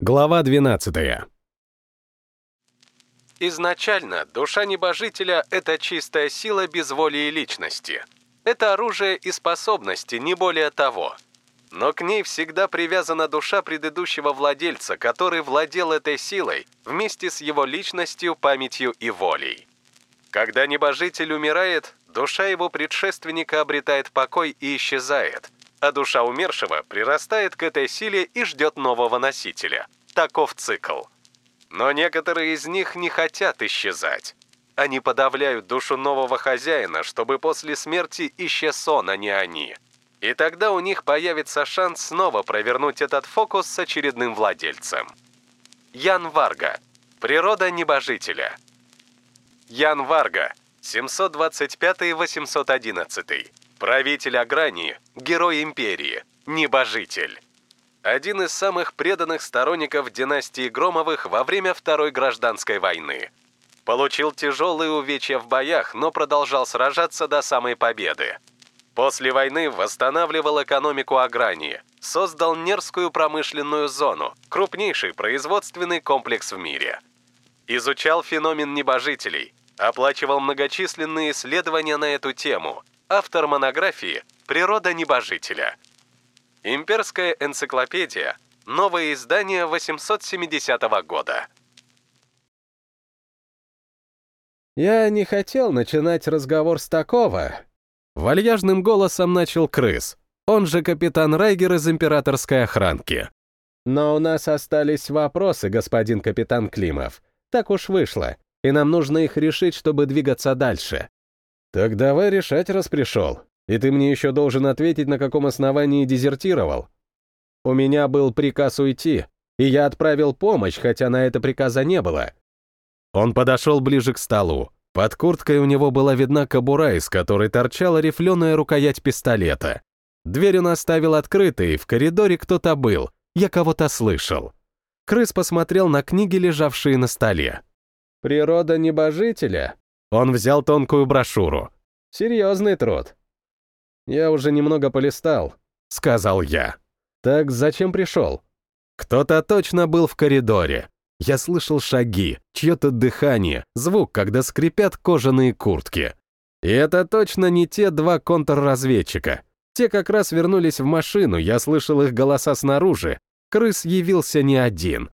Глава 12. Изначально душа небожителя — это чистая сила без воли и личности. Это оружие и способности, не более того. Но к ней всегда привязана душа предыдущего владельца, который владел этой силой вместе с его личностью, памятью и волей. Когда небожитель умирает, душа его предшественника обретает покой и исчезает, а душа умершего прирастает к этой силе и ждет нового носителя. Таков цикл. Но некоторые из них не хотят исчезать. Они подавляют душу нового хозяина, чтобы после смерти исчез он, а не они. И тогда у них появится шанс снова провернуть этот фокус с очередным владельцем. Ян Варга. Природа небожителя. Ян Варга. 725-811. Правитель Агрании. Герой империи. Небожитель один из самых преданных сторонников династии Громовых во время Второй гражданской войны. Получил тяжелые увечья в боях, но продолжал сражаться до самой победы. После войны восстанавливал экономику Агрании, создал Нерскую промышленную зону, крупнейший производственный комплекс в мире. Изучал феномен небожителей, оплачивал многочисленные исследования на эту тему, автор монографии «Природа небожителя», Имперская энциклопедия. Новое издание 870 года. «Я не хотел начинать разговор с такого». Вальяжным голосом начал крыс, он же капитан Райгер из императорской охранки. «Но у нас остались вопросы, господин капитан Климов. Так уж вышло, и нам нужно их решить, чтобы двигаться дальше». «Так давай решать, раз пришел. И ты мне еще должен ответить, на каком основании дезертировал. У меня был приказ уйти, и я отправил помощь, хотя на это приказа не было. Он подошел ближе к столу. Под курткой у него была видна кобура, из которой торчала рифленая рукоять пистолета. Дверь он оставил открытой, и в коридоре кто-то был. Я кого-то слышал. Крыс посмотрел на книги, лежавшие на столе. «Природа небожителя?» Он взял тонкую брошюру. «Серьезный труд. «Я уже немного полистал», — сказал я. «Так зачем пришел?» Кто-то точно был в коридоре. Я слышал шаги, чье-то дыхание, звук, когда скрипят кожаные куртки. И это точно не те два контрразведчика. Те как раз вернулись в машину, я слышал их голоса снаружи. Крыс явился не один.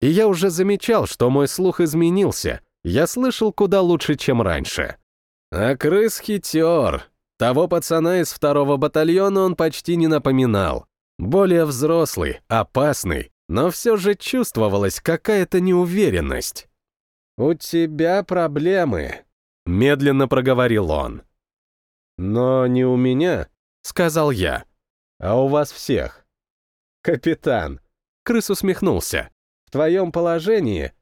И я уже замечал, что мой слух изменился. Я слышал куда лучше, чем раньше. А крыс хитер, того пацана из второго батальона он почти не напоминал. Более взрослый, опасный, но все же чувствовалась какая-то неуверенность. «У тебя проблемы», — медленно проговорил он. «Но не у меня», — сказал я, — «а у вас всех». «Капитан», — крыс усмехнулся, — «в твоем положении...»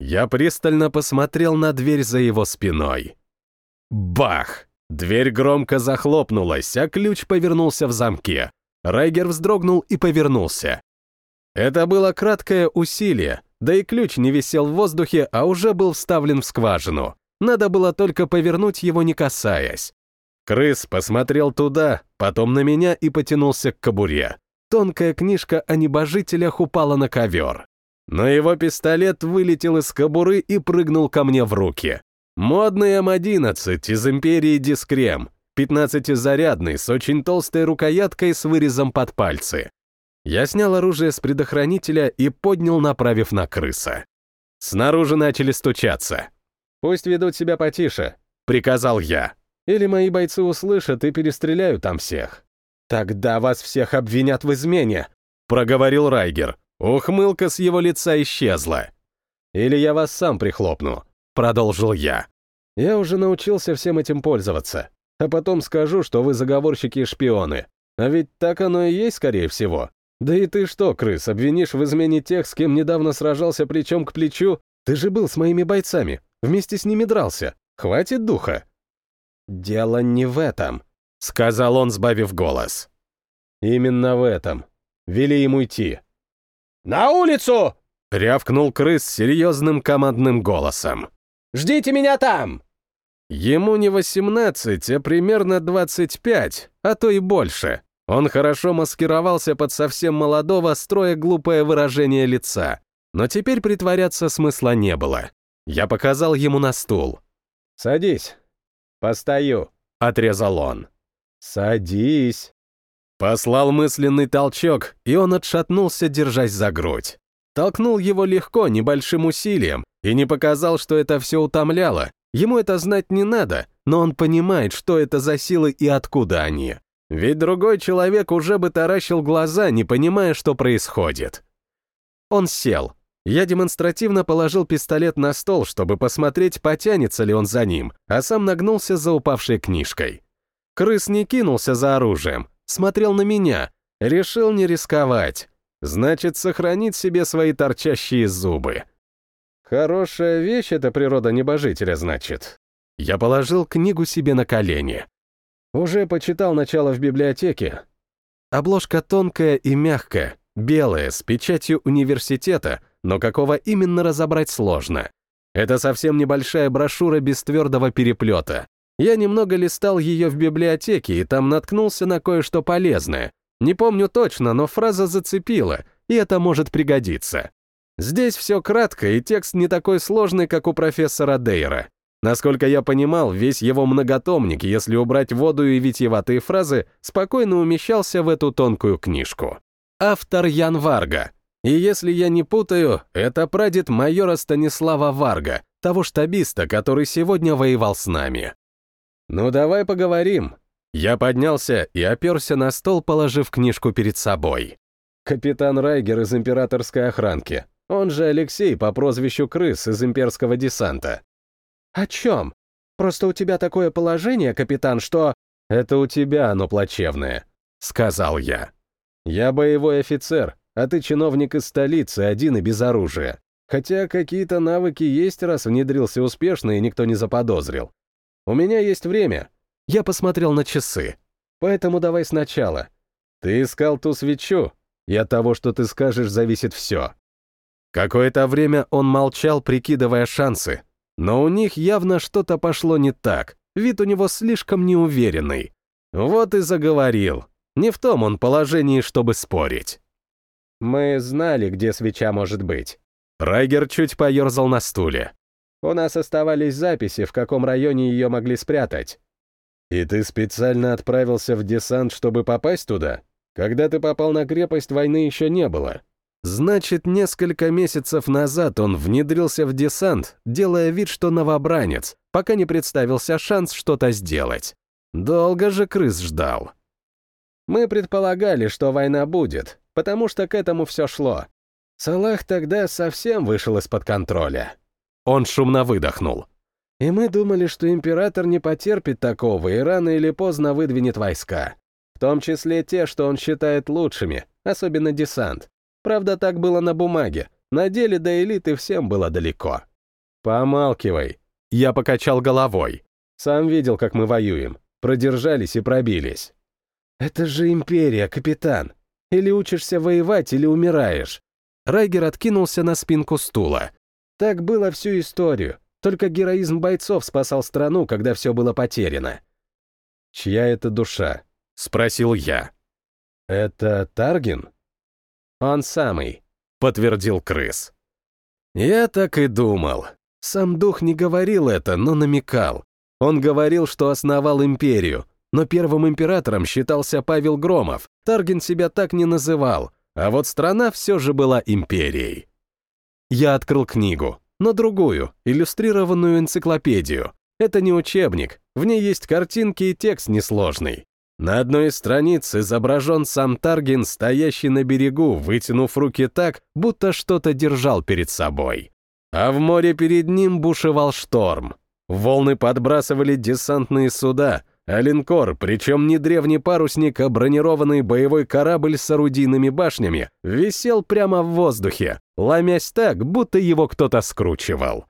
Я пристально посмотрел на дверь за его спиной. Бах! Дверь громко захлопнулась, а ключ повернулся в замке. Райгер вздрогнул и повернулся. Это было краткое усилие, да и ключ не висел в воздухе, а уже был вставлен в скважину. Надо было только повернуть его, не касаясь. Крыс посмотрел туда, потом на меня и потянулся к кобуре. Тонкая книжка о небожителях упала на ковер. Но его пистолет вылетел из кобуры и прыгнул ко мне в руки. Модный М11 из империи Дискрем, 15-зарядный, с очень толстой рукояткой с вырезом под пальцы. Я снял оружие с предохранителя и поднял, направив на крыса. Снаружи начали стучаться. «Пусть ведут себя потише», — приказал я. «Или мои бойцы услышат и перестреляют там всех». «Тогда вас всех обвинят в измене», — проговорил Райгер. Ухмылка с его лица исчезла. «Или я вас сам прихлопну», — продолжил я. Я уже научился всем этим пользоваться. А потом скажу, что вы заговорщики и шпионы. А ведь так оно и есть, скорее всего. Да и ты что, крыс, обвинишь в измене тех, с кем недавно сражался плечом к плечу? Ты же был с моими бойцами, вместе с ними дрался. Хватит духа. Дело не в этом, сказал он, сбавив голос. Именно в этом. Вели ему идти. «На улицу!» — рявкнул крыс серьезным командным голосом. Ждите меня там!» Ему не 18, а примерно 25, а то и больше. Он хорошо маскировался под совсем молодого, строя глупое выражение лица. Но теперь притворяться смысла не было. Я показал ему на стул. «Садись». «Постою», — отрезал он. «Садись». Послал мысленный толчок, и он отшатнулся, держась за грудь. Толкнул его легко, небольшим усилием, и не показал, что это все утомляло. Ему это знать не надо, но он понимает, что это за силы и откуда они. Ведь другой человек уже бы таращил глаза, не понимая, что происходит. Он сел. Я демонстративно положил пистолет на стол, чтобы посмотреть, потянется ли он за ним, а сам нагнулся за упавшей книжкой. Крыс не кинулся за оружием, смотрел на меня, решил не рисковать. Значит, сохранить себе свои торчащие зубы. Хорошая вещь эта природа небожителя, значит. Я положил книгу себе на колени. Уже почитал начало в библиотеке. Обложка тонкая и мягкая, белая, с печатью университета, но какого именно разобрать сложно. Это совсем небольшая брошюра без твердого переплета. Я немного листал ее в библиотеке и там наткнулся на кое-что полезное. Не помню точно, но фраза зацепила, и это может пригодиться. Здесь все кратко, и текст не такой сложный, как у профессора Дейра. Насколько я понимал, весь его многотомник, если убрать воду и витиеватые фразы, спокойно умещался в эту тонкую книжку. Автор Ян Варга. И если я не путаю, это прадед майора Станислава Варга, того штабиста, который сегодня воевал с нами. «Ну давай поговорим». Я поднялся и оперся на стол, положив книжку перед собой. Капитан Райгер из императорской охранки. Он же Алексей по прозвищу Крыс из имперского десанта. «О чем? Просто у тебя такое положение, капитан, что...» «Это у тебя оно плачевное», — сказал я. «Я боевой офицер, а ты чиновник из столицы, один и без оружия. Хотя какие-то навыки есть, раз внедрился успешно и никто не заподозрил. У меня есть время». Я посмотрел на часы. «Поэтому давай сначала. Ты искал ту свечу, и от того, что ты скажешь, зависит все». Какое-то время он молчал, прикидывая шансы, но у них явно что-то пошло не так, вид у него слишком неуверенный. Вот и заговорил. Не в том он положении, чтобы спорить. «Мы знали, где свеча может быть». Райгер чуть поерзал на стуле. «У нас оставались записи, в каком районе ее могли спрятать». «И ты специально отправился в десант, чтобы попасть туда? Когда ты попал на крепость, войны еще не было». Значит, несколько месяцев назад он внедрился в десант, делая вид, что новобранец, пока не представился шанс что-то сделать. Долго же крыс ждал. Мы предполагали, что война будет, потому что к этому все шло. Салах тогда совсем вышел из-под контроля. Он шумно выдохнул. И мы думали, что император не потерпит такого и рано или поздно выдвинет войска. В том числе те, что он считает лучшими, особенно десант. Правда, так было на бумаге. На деле до элиты всем было далеко. Помалкивай. Я покачал головой. Сам видел, как мы воюем. Продержались и пробились. Это же империя, капитан. Или учишься воевать, или умираешь. Райгер откинулся на спинку стула. Так было всю историю. Только героизм бойцов спасал страну, когда все было потеряно. «Чья это душа?» — спросил я. «Это Таргин?» «Он самый», — подтвердил крыс. Я так и думал. Сам дух не говорил это, но намекал. Он говорил, что основал империю, но первым императором считался Павел Громов. Тарген себя так не называл, а вот страна все же была империей. Я открыл книгу, но другую, иллюстрированную энциклопедию. Это не учебник, в ней есть картинки и текст несложный. На одной из страниц изображен сам Таргин, стоящий на берегу, вытянув руки так, будто что-то держал перед собой. А в море перед ним бушевал шторм. Волны подбрасывали десантные суда, а линкор, причем не древний парусник, а бронированный боевой корабль с орудийными башнями, висел прямо в воздухе, ломясь так, будто его кто-то скручивал.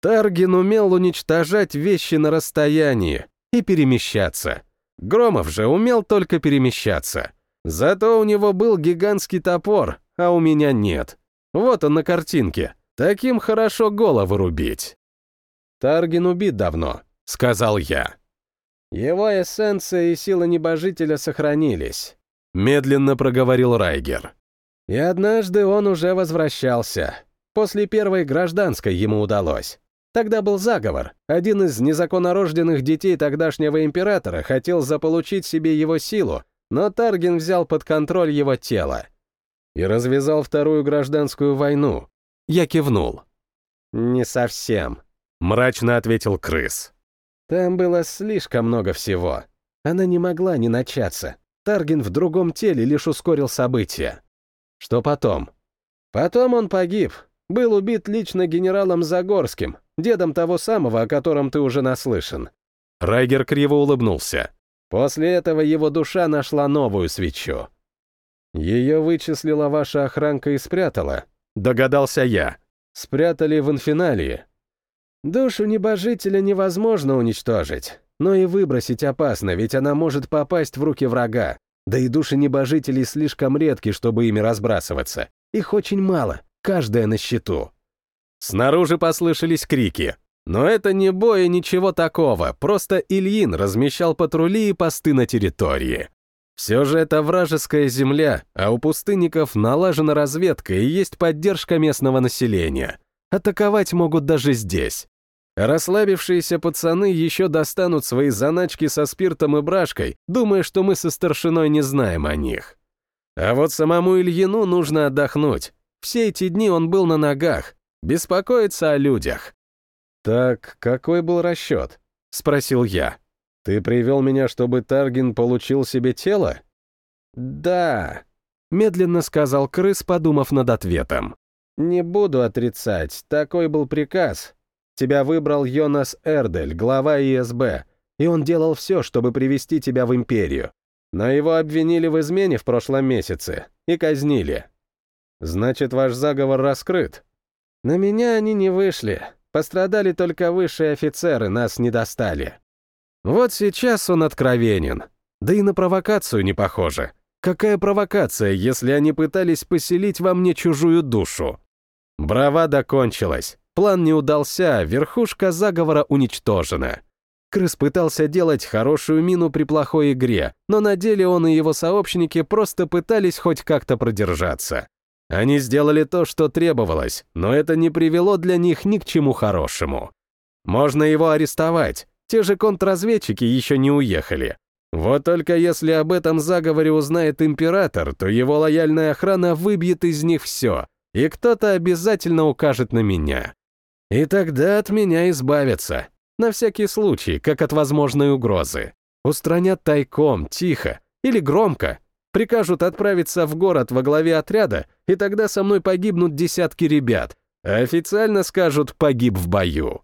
Таргин умел уничтожать вещи на расстоянии и перемещаться. Громов же умел только перемещаться. Зато у него был гигантский топор, а у меня нет. Вот он на картинке. Таким хорошо голову рубить. Таргин убит давно, сказал я. Его эссенция и сила небожителя сохранились. медленно проговорил Райгер. И однажды он уже возвращался. После первой гражданской ему удалось. Тогда был заговор. Один из незаконнорожденных детей тогдашнего императора хотел заполучить себе его силу, но Тарген взял под контроль его тело. И развязал вторую гражданскую войну. Я кивнул. «Не совсем», — мрачно ответил крыс. «Там было слишком много всего. Она не могла не начаться. Тарген в другом теле лишь ускорил события. Что потом? Потом он погиб. Был убит лично генералом Загорским, дедом того самого, о котором ты уже наслышан. Райгер криво улыбнулся. После этого его душа нашла новую свечу. Ее вычислила ваша охранка и спрятала. Догадался я. Спрятали в инфиналии. Душу небожителя невозможно уничтожить, но и выбросить опасно, ведь она может попасть в руки врага. Да и души небожителей слишком редки, чтобы ими разбрасываться. Их очень мало, каждая на счету. Снаружи послышались крики. Но это не бой и ничего такого, просто Ильин размещал патрули и посты на территории. Все же это вражеская земля, а у пустынников налажена разведка и есть поддержка местного населения. Атаковать могут даже здесь. Расслабившиеся пацаны еще достанут свои заначки со спиртом и брашкой, думая, что мы со старшиной не знаем о них. А вот самому Ильину нужно отдохнуть. Все эти дни он был на ногах, беспокоиться о людях. «Так какой был расчет?» — спросил я. «Ты привел меня, чтобы Таргин получил себе тело?» «Да», — медленно сказал крыс, подумав над ответом. «Не буду отрицать, такой был приказ. Тебя выбрал Йонас Эрдель, глава ИСБ, и он делал все, чтобы привести тебя в Империю. Но его обвинили в измене в прошлом месяце и казнили. Значит, ваш заговор раскрыт. На меня они не вышли. Пострадали только высшие офицеры, нас не достали. Вот сейчас он откровенен. Да и на провокацию не похоже. Какая провокация, если они пытались поселить во мне чужую душу? Бравада кончилась. План не удался, верхушка заговора уничтожена. Крыс пытался делать хорошую мину при плохой игре, но на деле он и его сообщники просто пытались хоть как-то продержаться. Они сделали то, что требовалось, но это не привело для них ни к чему хорошему. Можно его арестовать, те же контрразведчики еще не уехали. Вот только если об этом заговоре узнает император, то его лояльная охрана выбьет из них все, и кто-то обязательно укажет на меня. И тогда от меня избавятся, на всякий случай, как от возможной угрозы. Устранят тайком, тихо или громко, Прикажут отправиться в город во главе отряда, и тогда со мной погибнут десятки ребят, а официально скажут «погиб в бою».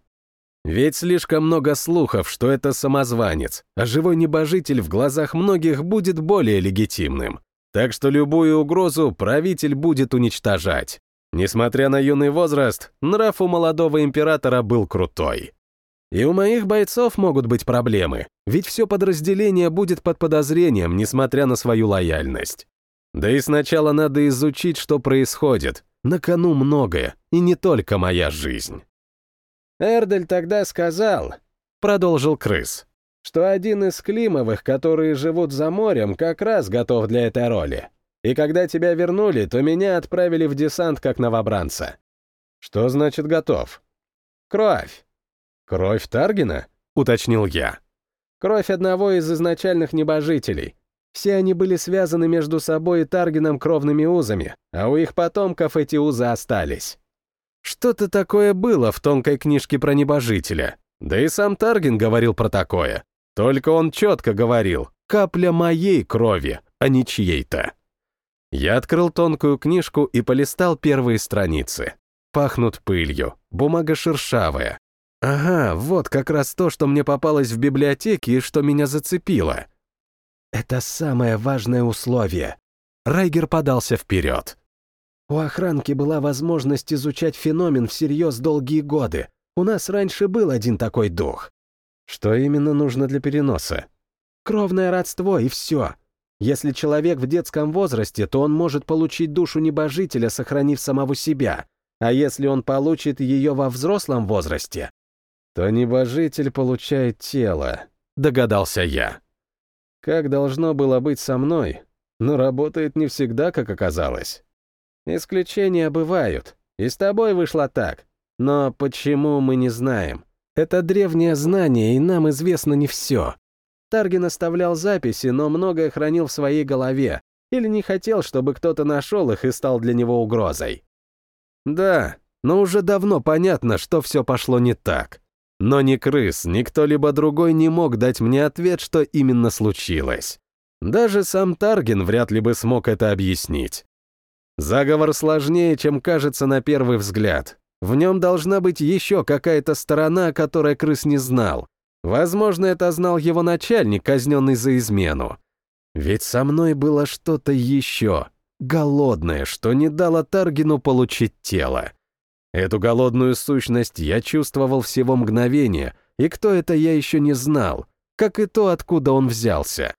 Ведь слишком много слухов, что это самозванец, а живой небожитель в глазах многих будет более легитимным. Так что любую угрозу правитель будет уничтожать. Несмотря на юный возраст, нрав у молодого императора был крутой. И у моих бойцов могут быть проблемы, ведь все подразделение будет под подозрением, несмотря на свою лояльность. Да и сначала надо изучить, что происходит. На кону многое, и не только моя жизнь. Эрдель тогда сказал, продолжил крыс, что один из Климовых, которые живут за морем, как раз готов для этой роли. И когда тебя вернули, то меня отправили в десант как новобранца. Что значит готов? Кровь. «Кровь Таргина?» — уточнил я. «Кровь одного из изначальных небожителей. Все они были связаны между собой и Таргином кровными узами, а у их потомков эти узы остались». Что-то такое было в тонкой книжке про небожителя. Да и сам Таргин говорил про такое. Только он четко говорил «капля моей крови, а не чьей-то». Я открыл тонкую книжку и полистал первые страницы. Пахнут пылью, бумага шершавая, Ага, вот как раз то, что мне попалось в библиотеке и что меня зацепило. Это самое важное условие. Райгер подался вперед. У охранки была возможность изучать феномен всерьез долгие годы. У нас раньше был один такой дух. Что именно нужно для переноса? Кровное родство и все. Если человек в детском возрасте, то он может получить душу небожителя, сохранив самого себя. А если он получит ее во взрослом возрасте, то небожитель получает тело, догадался я. Как должно было быть со мной? но работает не всегда, как оказалось. Исключения бывают, и с тобой вышло так. Но почему мы не знаем? Это древнее знание, и нам известно не все. Таргин оставлял записи, но многое хранил в своей голове, или не хотел, чтобы кто-то нашел их и стал для него угрозой. Да, но уже давно понятно, что все пошло не так. Но ни крыс, ни кто-либо другой не мог дать мне ответ, что именно случилось. Даже сам Таргин вряд ли бы смог это объяснить. Заговор сложнее, чем кажется на первый взгляд. В нем должна быть еще какая-то сторона, о которой крыс не знал. Возможно, это знал его начальник, казненный за измену. Ведь со мной было что-то еще, голодное, что не дало Таргину получить тело. Эту голодную сущность я чувствовал всего мгновение, и кто это я еще не знал, как и то, откуда он взялся.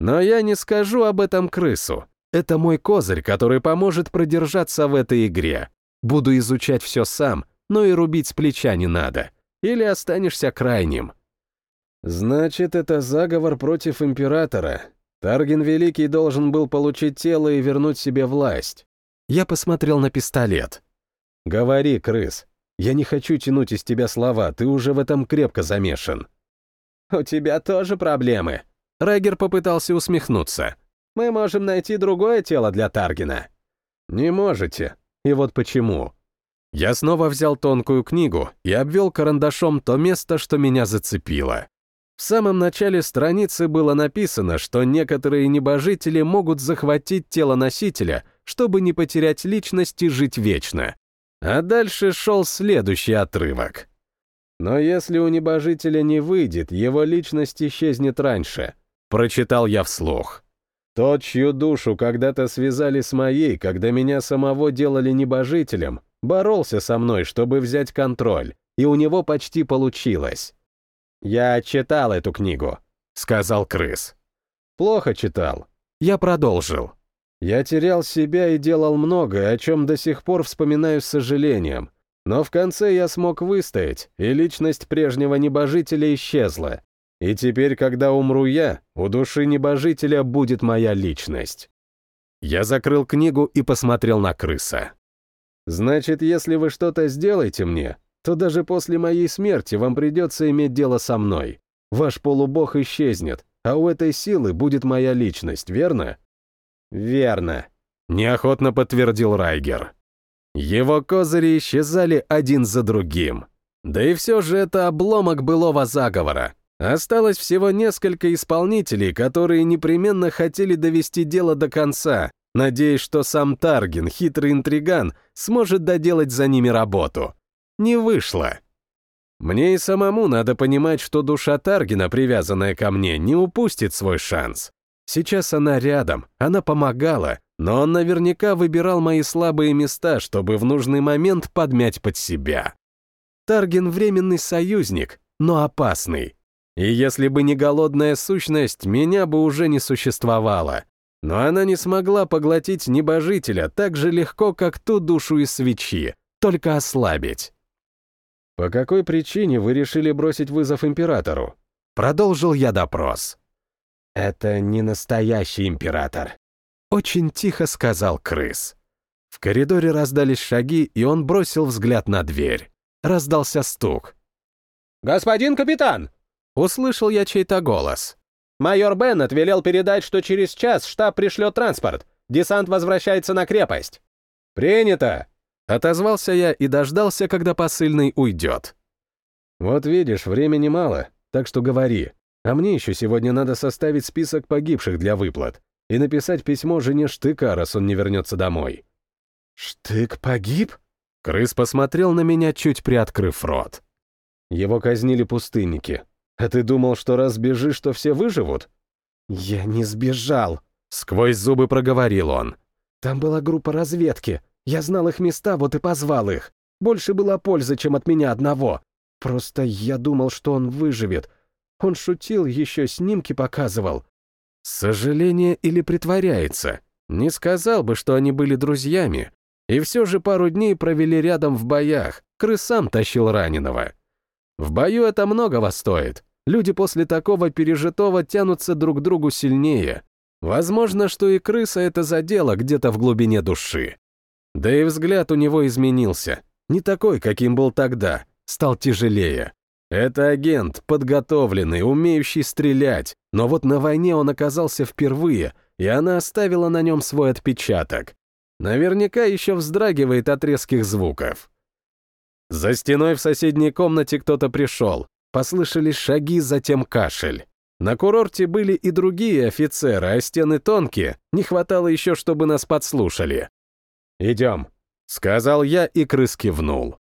Но я не скажу об этом крысу, это мой козырь, который поможет продержаться в этой игре. Буду изучать все сам, но и рубить с плеча не надо. Или останешься крайним. Значит, это заговор против императора. Тарген Великий должен был получить тело и вернуть себе власть. Я посмотрел на пистолет. «Говори, крыс. Я не хочу тянуть из тебя слова, ты уже в этом крепко замешан». «У тебя тоже проблемы». Райгер попытался усмехнуться. Мы можем найти другое тело для Таргина». «Не можете. И вот почему». Я снова взял тонкую книгу и обвел карандашом то место, что меня зацепило. В самом начале страницы было написано, что некоторые небожители могут захватить тело носителя, чтобы не потерять личность и жить вечно. А дальше шел следующий отрывок. Но если у небожителя не выйдет, его личность исчезнет раньше. Прочитал я вслух. Тот, чью душу когда-то связали с моей, когда меня самого делали небожителем, боролся со мной, чтобы взять контроль, и у него почти получилось. «Я читал эту книгу», — сказал крыс. «Плохо читал». Я продолжил. Я терял себя и делал многое, о чем до сих пор вспоминаю с сожалением. Но в конце я смог выстоять, и личность прежнего небожителя исчезла. И теперь, когда умру я, у души небожителя будет моя личность. Я закрыл книгу и посмотрел на крыса. Значит, если вы что-то сделаете мне, то даже после моей смерти вам придется иметь дело со мной. Ваш полубог исчезнет, а у этой силы будет моя личность, верно? Верно. Неохотно подтвердил Райгер. Его козыри исчезали один за другим. Да и все же это обломок былого заговора. Осталось всего несколько исполнителей, которые непременно хотели довести дело до конца, надеясь, что сам Таргин, хитрый интриган, сможет доделать за ними работу. Не вышло. Мне и самому надо понимать, что душа Таргина, привязанная ко мне, не упустит свой шанс. Сейчас она рядом, она помогала, но он наверняка выбирал мои слабые места, чтобы в нужный момент подмять под себя. Таргин — временный союзник, но опасный. И если бы не голодная сущность, меня бы уже не существовало. Но она не смогла поглотить небожителя так же легко, как ту душу из свечи, только ослабить. «По какой причине вы решили бросить вызов императору?» Продолжил я допрос. «Это не настоящий император», — очень тихо сказал крыс. В коридоре раздались шаги, и он бросил взгляд на дверь. Раздался стук. «Господин капитан!» Услышал я чей-то голос. «Майор Беннет велел передать, что через час штаб пришлет транспорт. Десант возвращается на крепость». «Принято!» Отозвался я и дождался, когда посыльный уйдет. «Вот видишь, времени мало, так что говори. А мне еще сегодня надо составить список погибших для выплат и написать письмо жене Штыка, раз он не вернется домой». «Штык погиб?» Крыс посмотрел на меня, чуть приоткрыв рот. Его казнили пустынники, а ты думал, что раз бежишь, то все выживут? Я не сбежал. Сквозь зубы проговорил он. Там была группа разведки. Я знал их места, вот и позвал их. Больше было пользы, чем от меня одного. Просто я думал, что он выживет. Он шутил, еще снимки показывал. Сожаление или притворяется? Не сказал бы, что они были друзьями. И все же пару дней провели рядом в боях. Крысам тащил раненого. В бою это многого стоит. Люди после такого пережитого тянутся друг к другу сильнее. Возможно, что и крыса это задела где-то в глубине души. Да и взгляд у него изменился. Не такой, каким был тогда, стал тяжелее. Это агент, подготовленный, умеющий стрелять, но вот на войне он оказался впервые, и она оставила на нем свой отпечаток. Наверняка еще вздрагивает от резких звуков. За стеной в соседней комнате кто-то пришел. Послышались шаги, затем кашель. На курорте были и другие офицеры, а стены тонкие, не хватало еще, чтобы нас подслушали. «Идем», — сказал я, и крыс кивнул.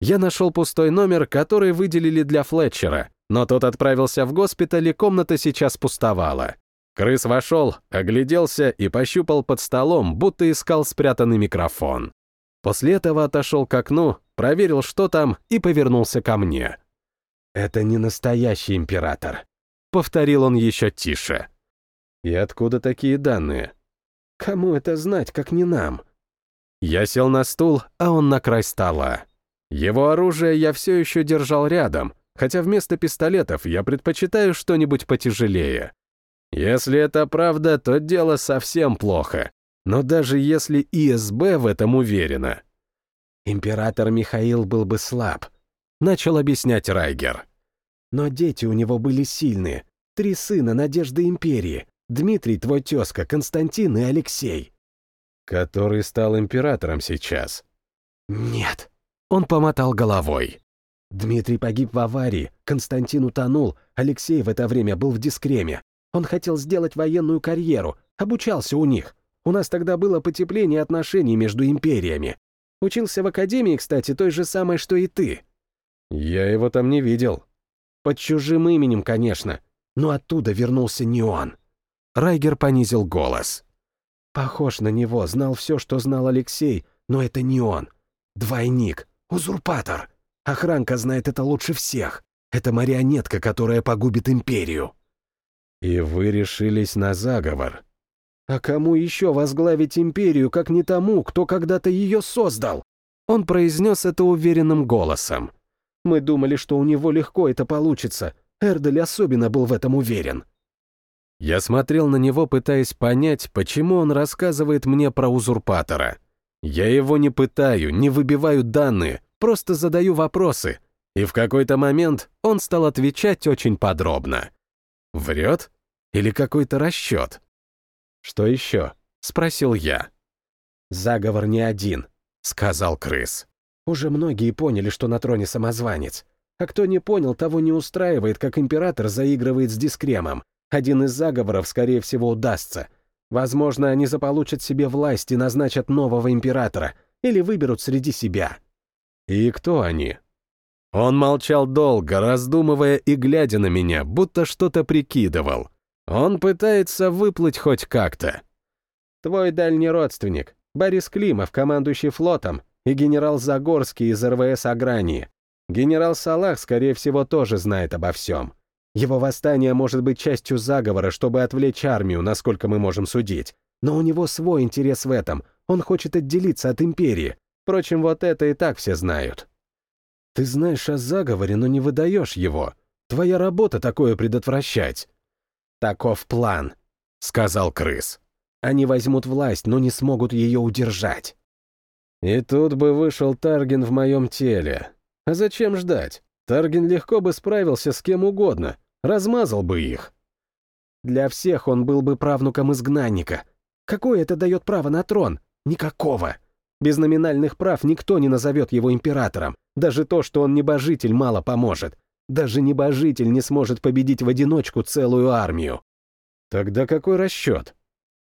Я нашел пустой номер, который выделили для Флетчера, но тот отправился в госпиталь, и комната сейчас пустовала. Крыс вошел, огляделся и пощупал под столом, будто искал спрятанный микрофон. После этого отошел к окну, проверил, что там, и повернулся ко мне. «Это не настоящий император», — повторил он еще тише. «И откуда такие данные?» «Кому это знать, как не нам?» Я сел на стул, а он на край стола. Его оружие я все еще держал рядом, хотя вместо пистолетов я предпочитаю что-нибудь потяжелее. Если это правда, то дело совсем плохо. Но даже если ИСБ в этом уверена... Император Михаил был бы слаб, начал объяснять Райгер. Но дети у него были сильные. Три сына Надежды Империи. Дмитрий, твой тезка, Константин и Алексей. Который стал императором сейчас. Нет, он помотал головой. Дмитрий погиб в аварии, Константин утонул, Алексей в это время был в дискреме. Он хотел сделать военную карьеру, обучался у них. У нас тогда было потепление отношений между империями. Учился в академии, кстати, той же самой, что и ты. Я его там не видел. Под чужим именем, конечно. Но оттуда вернулся не он. Райгер понизил голос. Похож на него, знал все, что знал Алексей, но это не он. Двойник, Узурпатор! Охранка знает это лучше всех. Это марионетка, которая погубит империю. И вы решились на заговор. А кому еще возглавить империю, как не тому, кто когда-то ее создал? Он произнес это уверенным голосом. Мы думали, что у него легко это получится. Эрдель особенно был в этом уверен. Я смотрел на него, пытаясь понять, почему он рассказывает мне про узурпатора. Я его не пытаю, не выбиваю данные, просто задаю вопросы. И в какой-то момент он стал отвечать очень подробно. Врет? Или какой-то расчет? Что еще? Спросил я. Заговор не один, сказал крыс. Уже многие поняли, что на троне самозванец. А кто не понял, того не устраивает, как император заигрывает с дискремом. Один из заговоров, скорее всего, удастся — Возможно, они заполучат себе власть и назначат нового императора или выберут среди себя. И кто они? Он молчал долго, раздумывая и глядя на меня, будто что-то прикидывал. Он пытается выплыть хоть как-то. Твой дальний родственник, Борис Климов, командующий флотом, и генерал Загорский из РВС Агрании. Генерал Салах, скорее всего, тоже знает обо всем. Его восстание может быть частью заговора, чтобы отвлечь армию, насколько мы можем судить. Но у него свой интерес в этом. Он хочет отделиться от империи. Впрочем, вот это и так все знают. Ты знаешь о заговоре, но не выдаешь его. Твоя работа такое предотвращать. Таков план, — сказал крыс. Они возьмут власть, но не смогут ее удержать. И тут бы вышел Тарген в моем теле. А зачем ждать? Тарген легко бы справился с кем угодно, Размазал бы их. Для всех он был бы правнуком изгнанника. Какое это дает право на трон? Никакого. Без номинальных прав никто не назовет его императором. Даже то, что он небожитель, мало поможет. Даже небожитель не сможет победить в одиночку целую армию. Тогда какой расчет?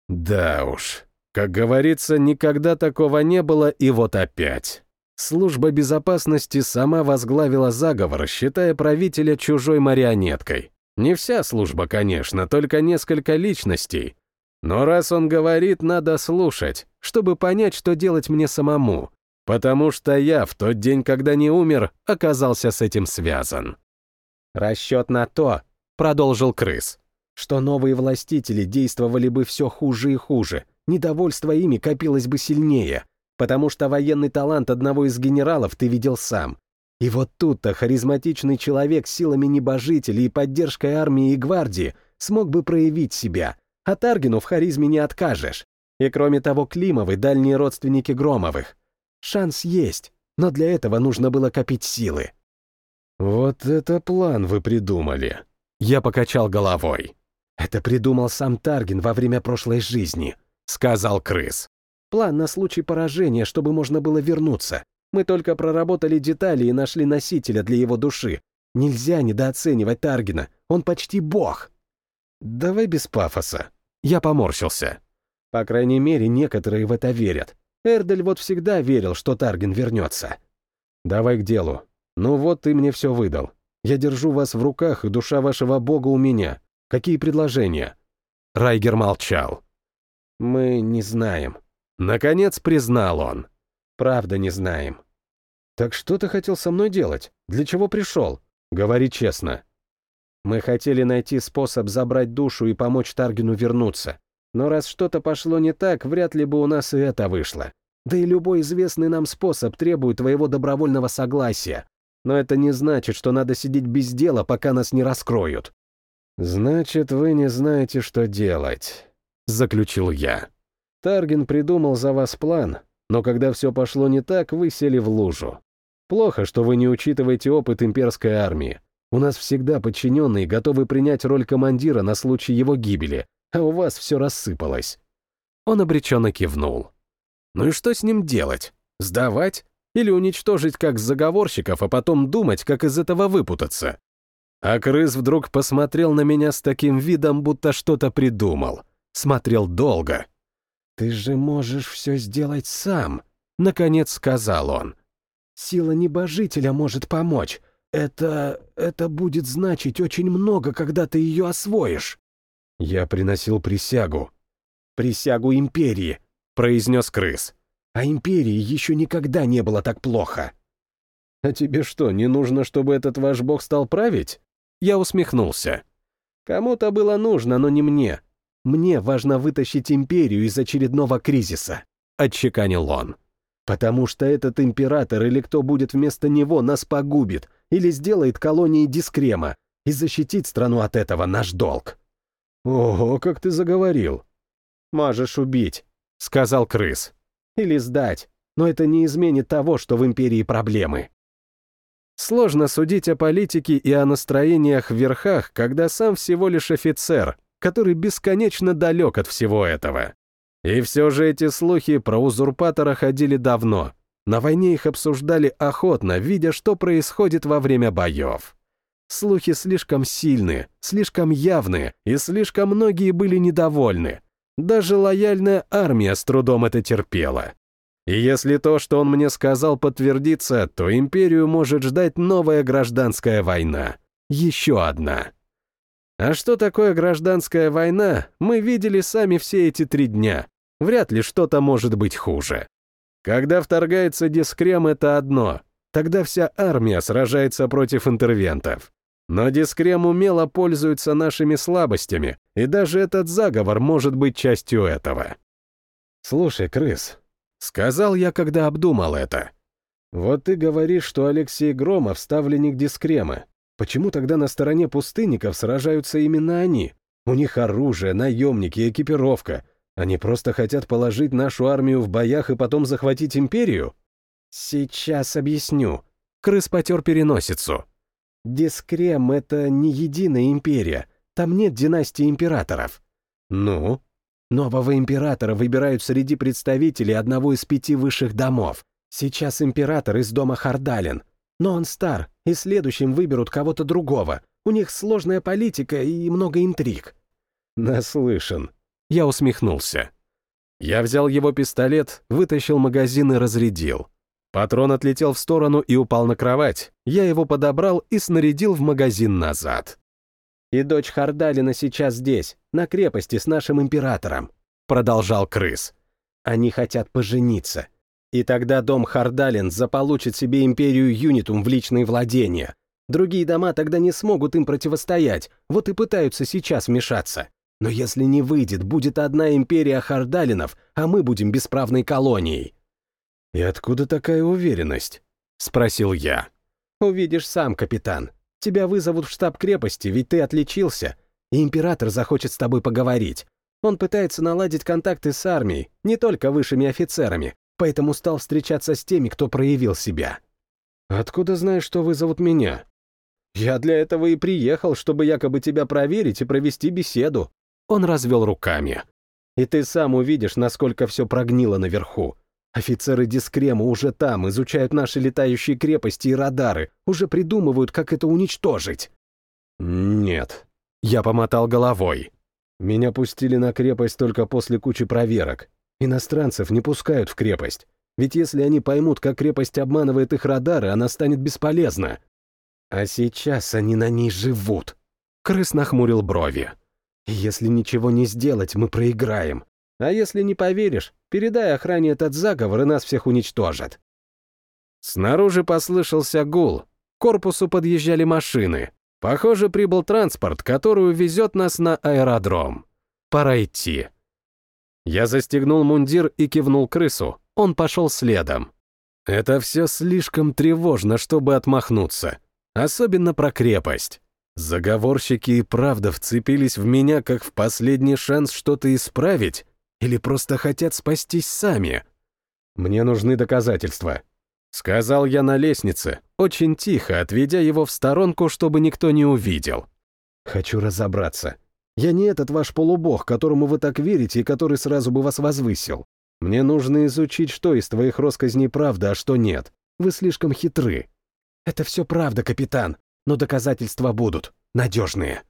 Да уж. Как говорится, никогда такого не было, и вот опять. Служба безопасности сама возглавила заговор, считая правителя чужой марионеткой. Не вся служба, конечно, только несколько личностей. Но раз он говорит, надо слушать, чтобы понять, что делать мне самому. Потому что я в тот день, когда не умер, оказался с этим связан. «Расчет на то», — продолжил крыс, «что новые властители действовали бы все хуже и хуже, недовольство ими копилось бы сильнее, потому что военный талант одного из генералов ты видел сам. И вот тут-то харизматичный человек силами небожителей и поддержкой армии и гвардии смог бы проявить себя, А Таргину в харизме не откажешь. И кроме того, Климовы — дальние родственники Громовых. Шанс есть, но для этого нужно было копить силы. «Вот это план вы придумали!» Я покачал головой. «Это придумал сам Таргин во время прошлой жизни», — сказал крыс. «План на случай поражения, чтобы можно было вернуться. Мы только проработали детали и нашли носителя для его души. Нельзя недооценивать Таргина, он почти бог». «Давай без пафоса». Я поморщился. По крайней мере, некоторые в это верят. Эрдель вот всегда верил, что Тарген вернется. Давай к делу. Ну вот ты мне все выдал. Я держу вас в руках, и душа вашего бога у меня. Какие предложения?» Райгер молчал. «Мы не знаем». Наконец признал он. «Правда не знаем». «Так что ты хотел со мной делать? Для чего пришел? Говори честно». «Мы хотели найти способ забрать душу и помочь Таргину вернуться. Но раз что-то пошло не так, вряд ли бы у нас и это вышло. Да и любой известный нам способ требует твоего добровольного согласия. Но это не значит, что надо сидеть без дела, пока нас не раскроют». «Значит, вы не знаете, что делать», — заключил я. Таргин придумал за вас план, но когда все пошло не так, вы сели в лужу. Плохо, что вы не учитываете опыт имперской армии. У нас всегда подчиненные готовы принять роль командира на случай его гибели, а у вас все рассыпалось». Он обреченно кивнул. «Ну и что с ним делать? Сдавать? Или уничтожить как заговорщиков, а потом думать, как из этого выпутаться?» А крыс вдруг посмотрел на меня с таким видом, будто что-то придумал. Смотрел долго. «Ты же можешь все сделать сам», — наконец сказал он. «Сила небожителя может помочь. Это... это будет значить очень много, когда ты ее освоишь». «Я приносил присягу». «Присягу империи», — произнес крыс. «А империи еще никогда не было так плохо». «А тебе что, не нужно, чтобы этот ваш бог стал править?» Я усмехнулся. «Кому-то было нужно, но не мне. Мне важно вытащить империю из очередного кризиса», — отчеканил он. «Потому что этот император или кто будет вместо него нас погубит или сделает колонией дискрема, и защитить страну от этого наш долг». «Ого, как ты заговорил!» «Можешь убить», — сказал крыс. «Или сдать, но это не изменит того, что в империи проблемы». Сложно судить о политике и о настроениях в верхах, когда сам всего лишь офицер, который бесконечно далек от всего этого. И все же эти слухи про узурпатора ходили давно. На войне их обсуждали охотно, видя, что происходит во время боев. Слухи слишком сильные, слишком явные, и слишком многие были недовольны. Даже лояльная армия с трудом это терпела. И если то, что он мне сказал, подтвердится, то империю может ждать новая гражданская война. Еще одна. А что такое гражданская война, мы видели сами все эти три дня. Вряд ли что-то может быть хуже. Когда вторгается дискрем, это одно. Тогда вся армия сражается против интервентов. Но Дискрем умело пользуется нашими слабостями, и даже этот заговор может быть частью этого. «Слушай, крыс», — сказал я, когда обдумал это. «Вот ты говоришь, что Алексей Громов — ставленник Дискрема. Почему тогда на стороне пустынников сражаются именно они? У них оружие, наемники, экипировка. Они просто хотят положить нашу армию в боях и потом захватить империю?» «Сейчас объясню». Крыс потер переносицу. Дискрем — это не единая империя. Там нет династии императоров. Ну? Нового императора выбирают среди представителей одного из пяти высших домов. Сейчас император из дома Хардалин. Но он стар, и следующим выберут кого-то другого. У них сложная политика и много интриг. Наслышан. Я усмехнулся. Я взял его пистолет, вытащил магазин и разрядил. Патрон отлетел в сторону и упал на кровать. Я его подобрал и снарядил в магазин назад. «И дочь Хардалина сейчас здесь, на крепости с нашим императором», — продолжал крыс. «Они хотят пожениться. И тогда дом Хардалин заполучит себе империю Юнитум в личные владения. Другие дома тогда не смогут им противостоять, вот и пытаются сейчас вмешаться. Но если не выйдет, будет одна империя Хардалинов, а мы будем бесправной колонией. «И откуда такая уверенность?» — спросил я. «Увидишь сам, капитан. Тебя вызовут в штаб крепости, ведь ты отличился, и император захочет с тобой поговорить. Он пытается наладить контакты с армией, не только высшими офицерами, поэтому стал встречаться с теми, кто проявил себя. Откуда знаешь, что вызовут меня? Я для этого и приехал, чтобы якобы тебя проверить и провести беседу. Он развел руками. И ты сам увидишь, насколько все прогнило наверху. Офицеры Дискрема уже там, изучают наши летающие крепости и радары, уже придумывают, как это уничтожить. Нет. Я помотал головой. Меня пустили на крепость только после кучи проверок. Иностранцев не пускают в крепость. Ведь если они поймут, как крепость обманывает их радары, она станет бесполезна. А сейчас они на ней живут. Крыс нахмурил брови. Если ничего не сделать, мы проиграем. А если не поверишь, передай охране этот заговор, и нас всех уничтожат. Снаружи послышался гул. К корпусу подъезжали машины. Похоже, прибыл транспорт, который увезет нас на аэродром. Пора идти. Я застегнул мундир и кивнул крысу. Он пошел следом. Это все слишком тревожно, чтобы отмахнуться. Особенно про крепость. Заговорщики и правда вцепились в меня, как в последний шанс что-то исправить, или просто хотят спастись сами? Мне нужны доказательства. Сказал я на лестнице, очень тихо, отведя его в сторонку, чтобы никто не увидел. Хочу разобраться. Я не этот ваш полубог, которому вы так верите и который сразу бы вас возвысил. Мне нужно изучить, что из твоих росказней правда, а что нет. Вы слишком хитры. Это все правда, капитан, но доказательства будут, надежные.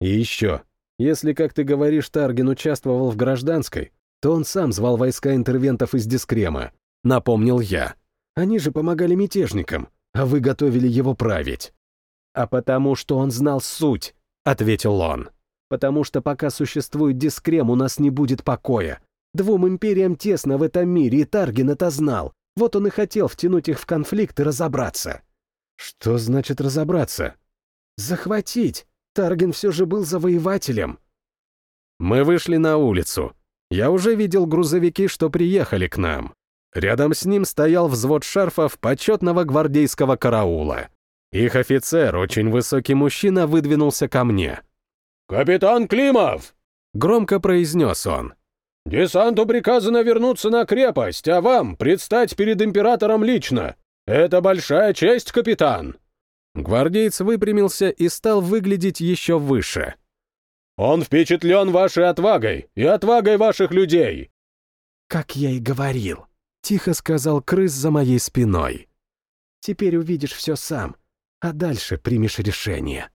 И еще, если, как ты говоришь, Тарген участвовал в гражданской, то он сам звал войска интервентов из Дискрема. Напомнил я. Они же помогали мятежникам, а вы готовили его править. А потому что он знал суть, ответил он. Потому что пока существует Дискрем, у нас не будет покоя. Двум империям тесно в этом мире, и Тарген это знал. Вот он и хотел втянуть их в конфликт и разобраться. Что значит разобраться? Захватить. Тарген все же был завоевателем. Мы вышли на улицу. Я уже видел грузовики, что приехали к нам. Рядом с ним стоял взвод шарфов почетного гвардейского караула. Их офицер, очень высокий мужчина, выдвинулся ко мне. «Капитан Климов!» — громко произнес он. «Десанту приказано вернуться на крепость, а вам предстать перед императором лично. Это большая честь, капитан!» Гвардеец выпрямился и стал выглядеть еще выше. «Он впечатлен вашей отвагой и отвагой ваших людей!» «Как я и говорил», — тихо сказал крыс за моей спиной. «Теперь увидишь все сам, а дальше примешь решение».